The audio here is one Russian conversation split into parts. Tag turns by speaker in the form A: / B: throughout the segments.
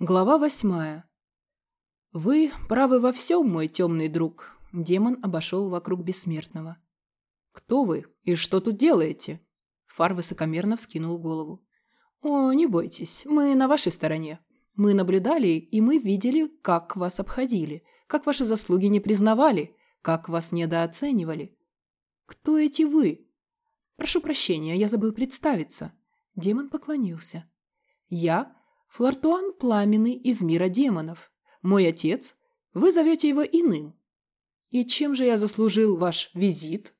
A: Глава восьмая. «Вы правы во всем, мой темный друг», – демон обошел вокруг бессмертного. «Кто вы и что тут делаете?» Фар высокомерно вскинул голову. «О, не бойтесь, мы на вашей стороне. Мы наблюдали, и мы видели, как вас обходили, как ваши заслуги не признавали, как вас недооценивали. Кто эти вы?» «Прошу прощения, я забыл представиться». Демон поклонился. «Я Флартуан Пламенный из мира демонов. Мой отец. Вы зовете его иным. И чем же я заслужил ваш визит?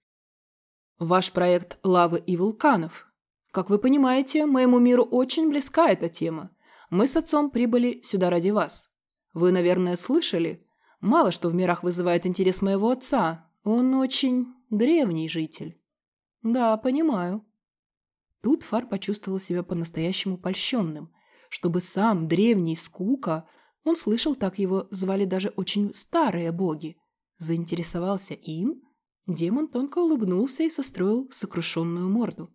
A: Ваш проект лавы и вулканов. Как вы понимаете, моему миру очень близка эта тема. Мы с отцом прибыли сюда ради вас. Вы, наверное, слышали? Мало что в мирах вызывает интерес моего отца. Он очень древний житель. Да, понимаю. Тут Фар почувствовал себя по-настоящему польщенным – чтобы сам древний Скука, он слышал, так его звали даже очень старые боги, заинтересовался им, демон тонко улыбнулся и состроил сокрушенную морду.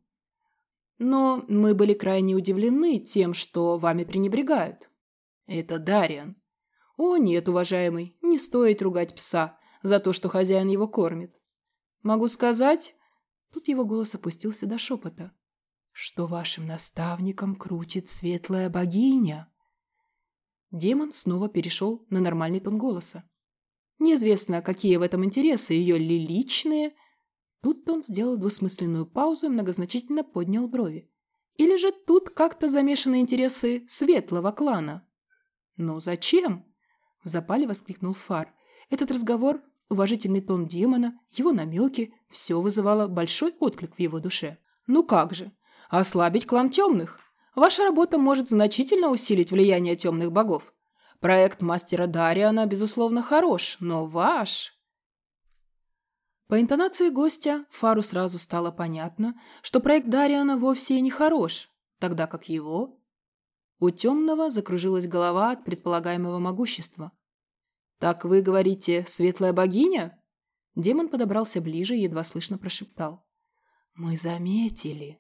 A: Но мы были крайне удивлены тем, что вами пренебрегают. Это Дариан. О, нет, уважаемый, не стоит ругать пса за то, что хозяин его кормит. Могу сказать... Тут его голос опустился до шепота что вашим наставником крутит светлая богиня. Демон снова перешел на нормальный тон голоса. Неизвестно, какие в этом интересы, ее ли личные. Тут он сделал двусмысленную паузу и многозначительно поднял брови. Или же тут как-то замешаны интересы светлого клана? «Ну зачем?» – в запале воскликнул Фар. Этот разговор, уважительный тон демона, его намеки – все вызывало большой отклик в его душе. «Ну как же? Ослабить клан темных. Ваша работа может значительно усилить влияние темных богов. Проект мастера Дариана, безусловно, хорош, но ваш... По интонации гостя Фару сразу стало понятно, что проект Дариана вовсе и не хорош, тогда как его... У темного закружилась голова от предполагаемого могущества. «Так вы говорите, светлая богиня?» Демон подобрался ближе и едва слышно прошептал. «Мы заметили».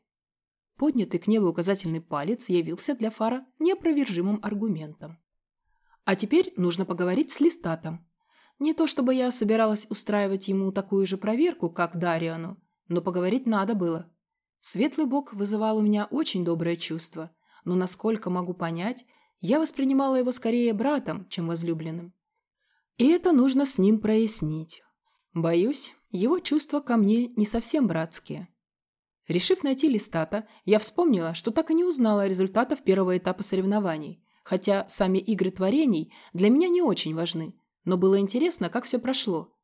A: Поднятый к небу указательный палец явился для Фара неопровержимым аргументом. А теперь нужно поговорить с Листатом. Не то чтобы я собиралась устраивать ему такую же проверку, как Дариану, но поговорить надо было. Светлый бог вызывал у меня очень доброе чувство, но, насколько могу понять, я воспринимала его скорее братом, чем возлюбленным. И это нужно с ним прояснить. Боюсь, его чувства ко мне не совсем братские. Решив найти листата, я вспомнила, что так и не узнала результатов первого этапа соревнований, хотя сами игры творений для меня не очень важны, но было интересно, как все прошло.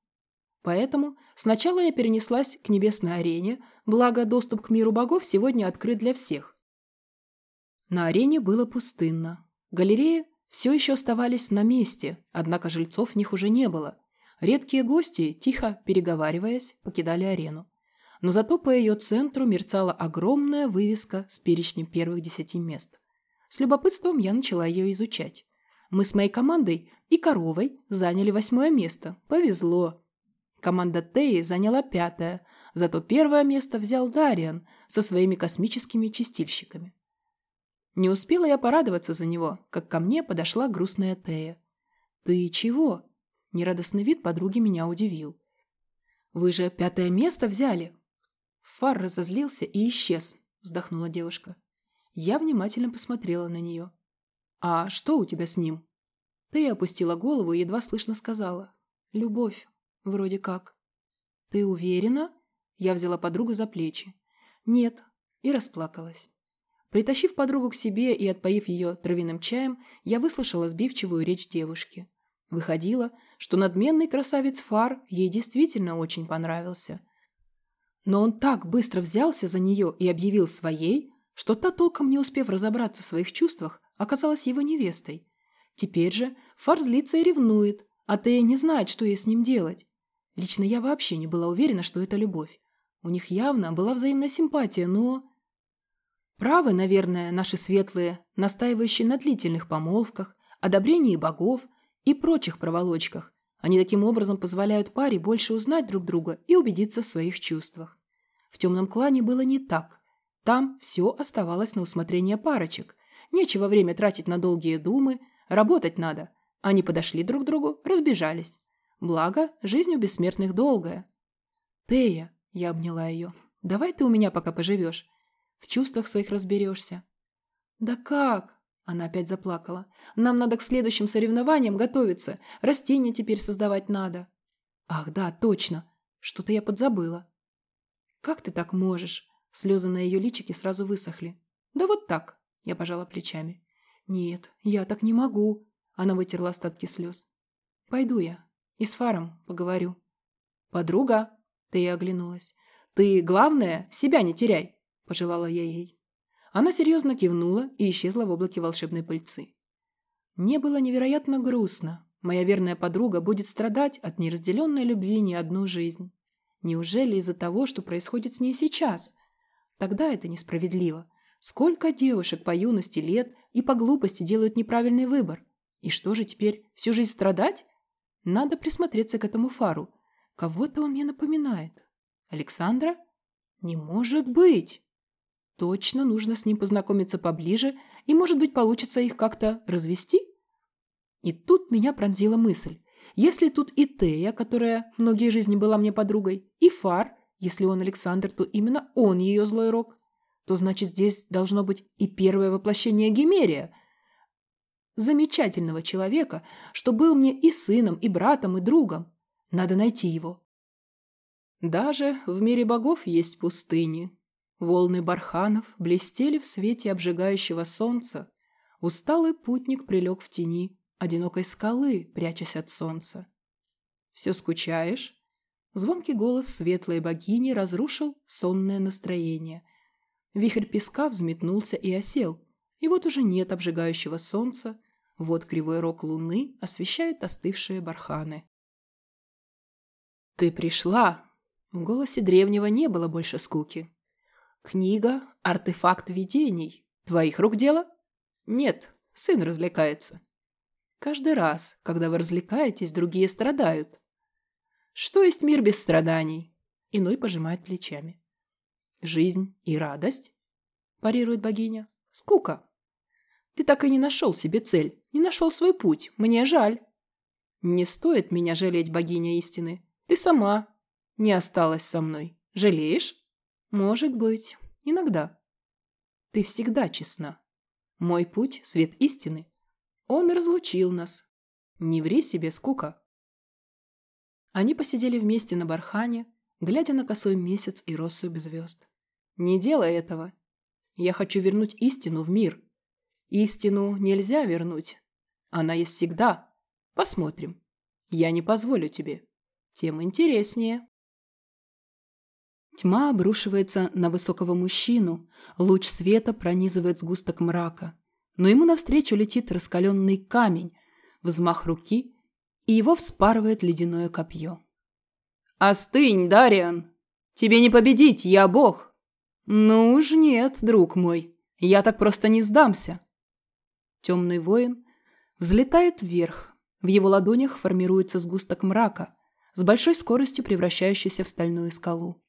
A: Поэтому сначала я перенеслась к небесной арене, благо доступ к миру богов сегодня открыт для всех. На арене было пустынно. Галереи все еще оставались на месте, однако жильцов в них уже не было. Редкие гости, тихо переговариваясь, покидали арену но зато по ее центру мерцала огромная вывеска с перечнем первых десяти мест. С любопытством я начала ее изучать. Мы с моей командой и коровой заняли восьмое место. Повезло. Команда Теи заняла пятое, зато первое место взял Дариан со своими космическими чистильщиками. Не успела я порадоваться за него, как ко мне подошла грустная Тея. «Ты чего?» Нерадостный вид подруги меня удивил. «Вы же пятое место взяли!» Фар разозлился и исчез, вздохнула девушка. Я внимательно посмотрела на нее. «А что у тебя с ним?» Ты опустила голову и едва слышно сказала. «Любовь. Вроде как». «Ты уверена?» Я взяла подругу за плечи. «Нет». И расплакалась. Притащив подругу к себе и отпоив ее травяным чаем, я выслушала сбивчивую речь девушки. Выходило, что надменный красавец Фар ей действительно очень понравился – но он так быстро взялся за нее и объявил своей, что та, толком не успев разобраться в своих чувствах, оказалась его невестой. Теперь же Фар злится и ревнует, а Тея не знает, что ей с ним делать. Лично я вообще не была уверена, что это любовь. У них явно была взаимная симпатия, но... Правы, наверное, наши светлые, настаивающие на длительных помолвках, одобрении богов и прочих проволочках, они таким образом позволяют паре больше узнать друг друга и убедиться в своих чувствах. В темном клане было не так. Там все оставалось на усмотрение парочек. Нечего время тратить на долгие думы, Работать надо. Они подошли друг к другу, разбежались. Благо, жизнь у бессмертных долгая. «Тея», — я обняла ее, — «давай ты у меня пока поживешь. В чувствах своих разберешься». «Да как?» — она опять заплакала. «Нам надо к следующим соревнованиям готовиться. Растения теперь создавать надо». «Ах, да, точно. Что-то я подзабыла». «Как ты так можешь?» Слезы на ее личике сразу высохли. «Да вот так», — я пожала плечами. «Нет, я так не могу», — она вытерла остатки слез. «Пойду я. И с Фаром поговорю». «Подруга», — ты и оглянулась. «Ты, главное, себя не теряй», — пожелала я ей. Она серьезно кивнула и исчезла в облаке волшебной пыльцы. Мне было невероятно грустно. Моя верная подруга будет страдать от неразделенной любви не одну жизнь. Неужели из-за того, что происходит с ней сейчас? Тогда это несправедливо. Сколько девушек по юности лет и по глупости делают неправильный выбор? И что же теперь, всю жизнь страдать? Надо присмотреться к этому фару. Кого-то он мне напоминает. Александра? Не может быть! Точно нужно с ним познакомиться поближе, и, может быть, получится их как-то развести? И тут меня пронзила мысль. Если тут и Тея, которая многие жизни была мне подругой, и Фар, если он Александр, то именно он ее злой рок, то значит здесь должно быть и первое воплощение Гемерия, замечательного человека, что был мне и сыном, и братом, и другом. Надо найти его. Даже в мире богов есть пустыни. Волны барханов блестели в свете обжигающего солнца. Усталый путник прилег в тени одинокой скалы, прячась от солнца. «Все скучаешь?» Звонкий голос светлой богини разрушил сонное настроение. Вихрь песка взметнулся и осел, и вот уже нет обжигающего солнца, вот кривой рог луны освещает остывшие барханы. «Ты пришла!» В голосе древнего не было больше скуки. «Книга – артефакт видений. Твоих рук дело?» «Нет, сын развлекается». «Каждый раз, когда вы развлекаетесь, другие страдают. Что есть мир без страданий? Иной пожимает плечами. Жизнь и радость? Парирует богиня. Скука. Ты так и не нашел себе цель, не нашел свой путь. Мне жаль. Не стоит меня жалеть, богиня истины. Ты сама не осталась со мной. Жалеешь? Может быть. Иногда. Ты всегда честна. Мой путь – свет истины. Он разлучил нас. Не ври себе, скука. Они посидели вместе на бархане, глядя на косой месяц и россыпь звезд. «Не делай этого. Я хочу вернуть истину в мир. Истину нельзя вернуть. Она есть всегда. Посмотрим. Я не позволю тебе. Тем интереснее». Тьма обрушивается на высокого мужчину, луч света пронизывает сгусток мрака. Но ему навстречу летит раскаленный камень, взмах руки, и его вспарывает ледяное копье. «Остынь, Дариан! Тебе не победить, я бог!» «Ну уж нет, друг мой, я так просто не сдамся!» Темный воин взлетает вверх, в его ладонях формируется сгусток мрака, с большой скоростью превращающийся в стальную скалу.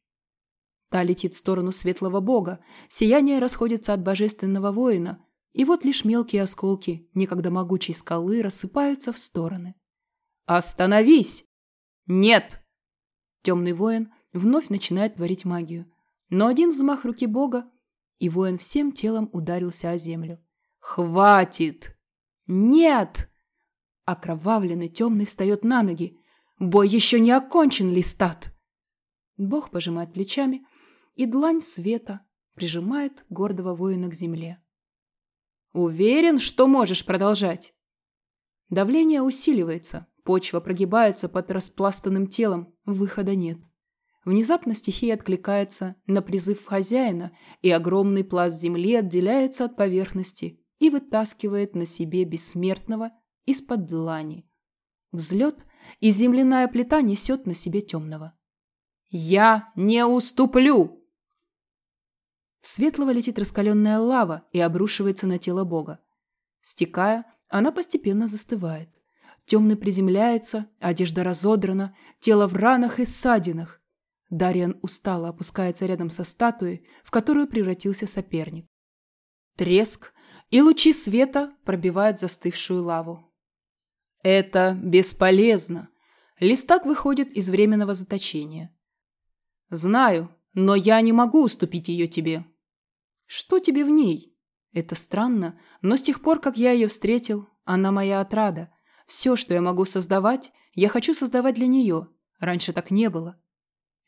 A: Та летит в сторону светлого бога, сияние расходится от божественного воина, и вот лишь мелкие осколки некогда могучей скалы рассыпаются в стороны. «Остановись!» «Нет!» Темный воин вновь начинает творить магию. Но один взмах руки бога, и воин всем телом ударился о землю. «Хватит!» «Нет!» Окровавленный темный встает на ноги. «Бой еще не окончен, Листат!» Бог пожимает плечами, и длань света прижимает гордого воина к земле. «Уверен, что можешь продолжать?» Давление усиливается, Почва прогибается под распластанным телом, выхода нет. Внезапно стихия откликается на призыв хозяина, и огромный пласт земли отделяется от поверхности и вытаскивает на себе бессмертного из-под длани. Взлет, и земляная плита несет на себе темного. «Я не уступлю!» Светлого летит раскаленная лава и обрушивается на тело бога. Стекая, она постепенно застывает. Темный приземляется, одежда разодрана, тело в ранах и ссадинах. Дариан устало опускается рядом со статуей, в которую превратился соперник. Треск, и лучи света пробивают застывшую лаву. Это бесполезно. Листат выходит из временного заточения. Знаю, но я не могу уступить ее тебе. Что тебе в ней? Это странно, но с тех пор, как я ее встретил, она моя отрада. Все, что я могу создавать, я хочу создавать для нее. Раньше так не было.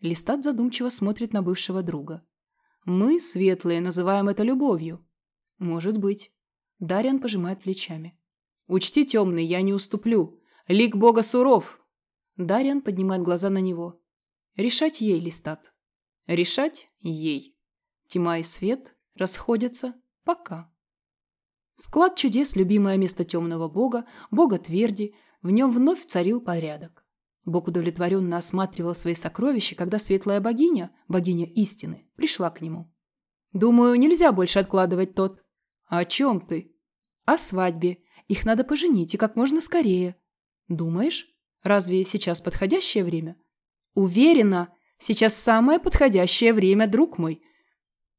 A: Листат задумчиво смотрит на бывшего друга. Мы, светлые, называем это любовью. Может быть. Дарьян пожимает плечами. Учти, темный, я не уступлю. Лик бога суров. Дарьян поднимает глаза на него. Решать ей, Листат. Решать ей. Тьма и свет расходятся пока. Склад чудес – любимое место темного бога, бога тверди, в нем вновь царил порядок. Бог удовлетворенно осматривал свои сокровища, когда светлая богиня, богиня истины, пришла к нему. «Думаю, нельзя больше откладывать тот». «О чем ты?» «О свадьбе. Их надо поженить, и как можно скорее». «Думаешь? Разве сейчас подходящее время?» «Уверена, сейчас самое подходящее время, друг мой.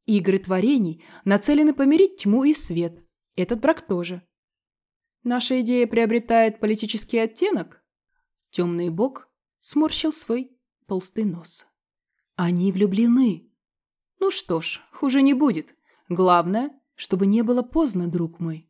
A: Игры творений нацелены помирить тьму и свет. Этот брак тоже. Наша идея приобретает политический оттенок?» Темный бог сморщил свой толстый нос. Они влюблены. Ну что ж, хуже не будет. Главное, чтобы не было поздно, друг мой.